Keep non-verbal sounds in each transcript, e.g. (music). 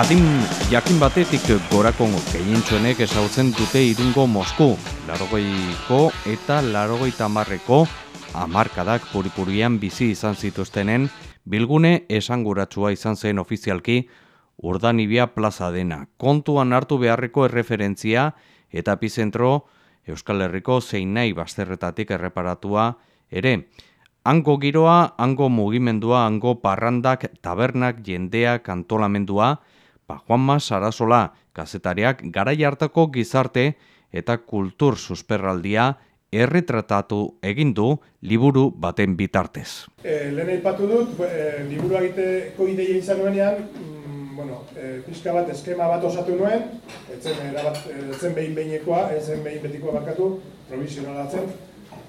Adin jakin batetik gorako gehientsuenek esautzen dute irungo Mosku, larogeiko eta larogei tamarreko amarkadak puripurian bizi izan zituztenen bilgune esanguratsua izan zen ofizialki urdanibia plaza dena. Kontuan hartu beharreko erreferentzia eta epizentro Euskal Herriko zein nahi bazterretatik erreparatua ere. Hango giroa, hango mugimendua, hango parrandak, tabernak, jendeak, antolamendua, ba Juanma Sarasola, kazetariak garai hartako gizarte eta kultur susperraldia erretratatu egin du liburu baten bitartez. E, lehen aipatu dut, e, liburu egiteko ideia izan nuenean, mm, bueno, e, pixka bat eskema bat osatu nuen, etzen, erabat, etzen behin behinekoa, etzen behin betikoa bakatu, provisionala zen,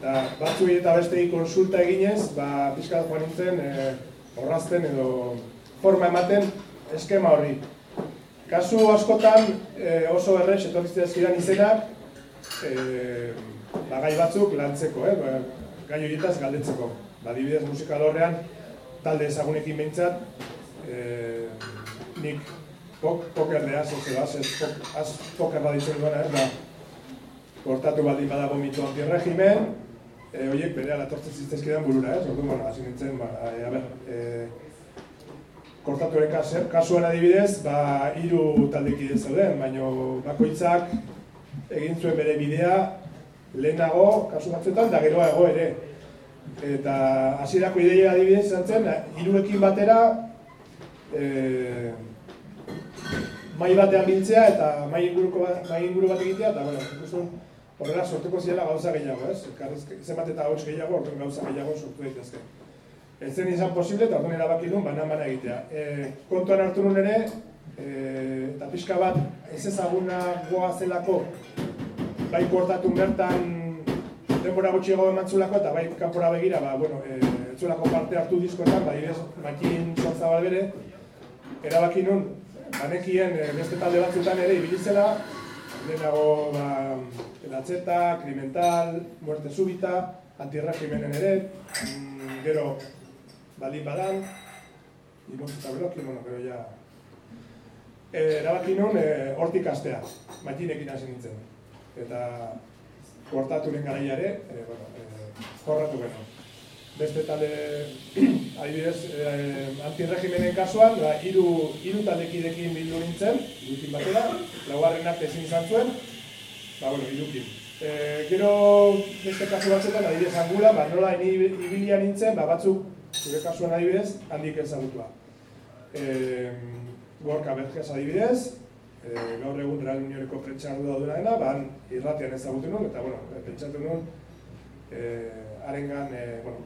da, batzu eta beste konsulta eginez, ba, pixka bat joan nintzen, e, horrazten edo forma ematen eskema horri. Kasu askotan e, oso errex etorkizitzen ziren izenak e, ba, gai batzuk lantzeko, eh? ba, gai horietaz galdetzeko. Ba, dibidez musikalorrean talde ezagunekin behintzat e, nik pok, poker de az, ez pok, az poker baditzen duena, eh? ba, kortatu baldin badago mitu antiregimen, e, horiek bere alatortzen ziztezkidan burura, eh? Zortu, bueno, hasi nintzen, ba, a, ber, e, kortaturen kasuan adibidez, ba, hiru taldekide zeuden, baina bakoitzak egin zuen bere bidea lehenago, kasu batzuetan, da geroago ere. Eta hasierako ideia adibidez izan zen, hiruekin batera e, mai batean biltzea eta mai inguruko mai inguru bat egitea, eta bueno, ikusten horrela sortuko ziela gauza gehiago, ez? Zenbat eta hauts gehiago, orduan gauza gehiago sortu daitezke ez zen izan posible eta orduan erabaki duen banan bana egitea. E, kontuan hartu nuen ere, e, eta pixka bat ez ezaguna goa zelako bai kortatu bertan denbora gutxiago emantzulako eta bai kanpora begira, ba, bueno, e, etzulako parte hartu diskoetan, bai ez, makin sortza bere, erabaki nun, banekien e, beste talde batzutan ere ibilizela, lehenago ba, elatzeta, krimental, muerte subita, antirregimenen ere, mm, gero baldin badan, imoz eta beroki, bueno, pero ya... E, erabaki nun, e, hortik astea, matinekin hasi nintzen. Eta kortaturen garaiare, e, bueno, e, jorratu geno. Beste talde, (clears throat) adibidez, e, antirregimenen kasuan, ba, iru, iru taldekidekin bildu nintzen, irukin batera, laugarrenak ezin izan zuen, ba, bueno, irukin. E, gero, beste kasu batzetan, adibidez, angula, ba, nola ibilia nintzen, ba, batzuk zure kasuan adibidez, handik ezagutua. E, Gorka Bergez adibidez, e, gaur egun Real Unioneko prentxardu da duna dena, ban irratian ezagutu nuen, eta bueno, pentsatu nuen, e, arengan, e, bueno,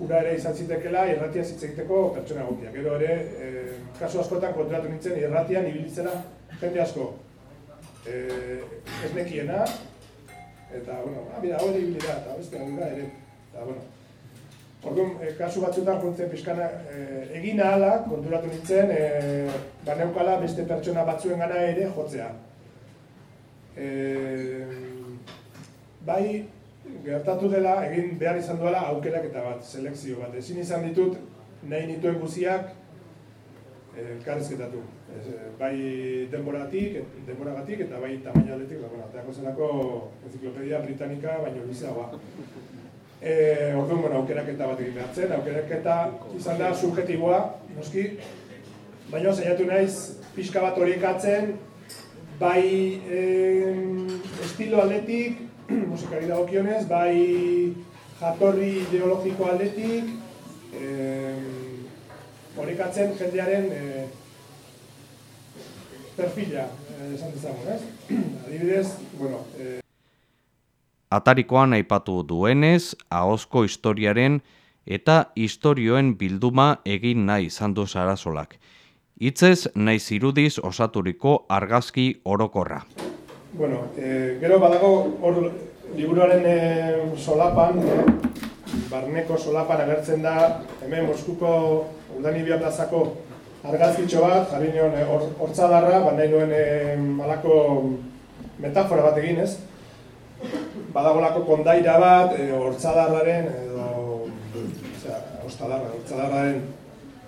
ura ere izan zitekela irratia egiteko pertsona egokia. Gero ere, e, kasu askotan kontratu nintzen irratian ibilitzera jende asko. E, ez nekiena, eta, bueno, ah, hori ibilira, eta beste, ere, eta, bueno, Orduan, e, kasu batzuetan jontzen pixkana e, egin ahala, konturatu nintzen, e, baneukala beste pertsona batzuen gana ere jotzea. E, bai, gertatu dela, egin behar izan duela aukerak eta bat, selekzio bat. Ezin izan ditut, nahi nituen guziak, elkarrezketatu. bai denboratik, denboragatik eta bai tamaina aldetik, bueno, zelako enziklopedia britanika, baino bizagoa. E, Orduan, bueno, aukeraketa bat egin behar zen, aukeraketa izan da subjetiboa, noski, baina saiatu naiz pixka bat horiekatzen, bai estilo aldetik, (clears throat) musikari dagokionez, bai jatorri ideologiko aldetik, horiekatzen jendearen e, perfila, e, esan dezagun, ez? (clears throat) Adibidez, bueno, e, atarikoan aipatu duenez, ahozko historiaren eta historioen bilduma egin nahi izan du Sarasolak. Itzez naiz irudiz osaturiko argazki orokorra. Bueno, e, gero badago hor liburuaren e, solapan, e, barneko solapan agertzen da, hemen Moskuko Udanibia plazako argazkitxo bat, jarri nion hortzadarra, or, nahi nuen e, malako metafora bat egin ez, badagolako kondaira bat, e, hortzadarraren, edo, osea, ostadarra, hortzadarraren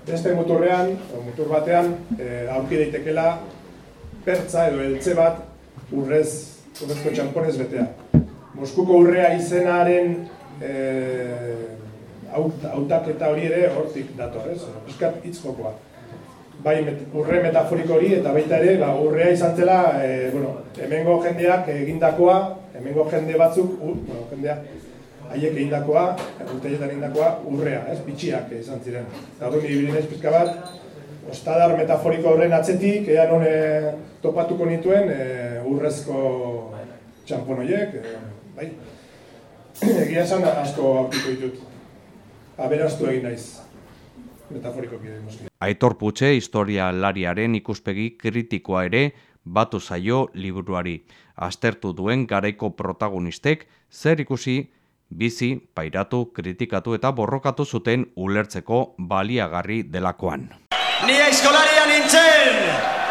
beste muturrean, mutur batean, e, aurki daitekela pertza edo eltze bat urrez, urrezko txamponez betea. Moskuko urrea izenaren e, hautaketa hori ere hortik dator, ez? Piskat hitz jokoa. Bai, urre metaforiko hori eta baita ere, ba, urrea izan zela, e, bueno, hemengo jendeak egindakoa, hemengo jende batzuk, u, bueno, jendea, haiek egindakoa, urteietan egindakoa, urrea, ez, bitxiak izan ziren. Eta du, nire bilinez pizka bat, ostadar metaforiko horren atzetik, ean hone topatuko nituen e, urrezko txamponoiek, e, bai. (clears throat) Egia esan asko aurkiko ditut. Aberastu egin naiz, metaforiko kide, Aitor Putxe historia lariaren ikuspegi kritikoa ere batu zaio liburuari. Aztertu duen garaiko protagonistek zer ikusi bizi, pairatu, kritikatu eta borrokatu zuten ulertzeko baliagarri delakoan. Ni aizkolaria nintzen!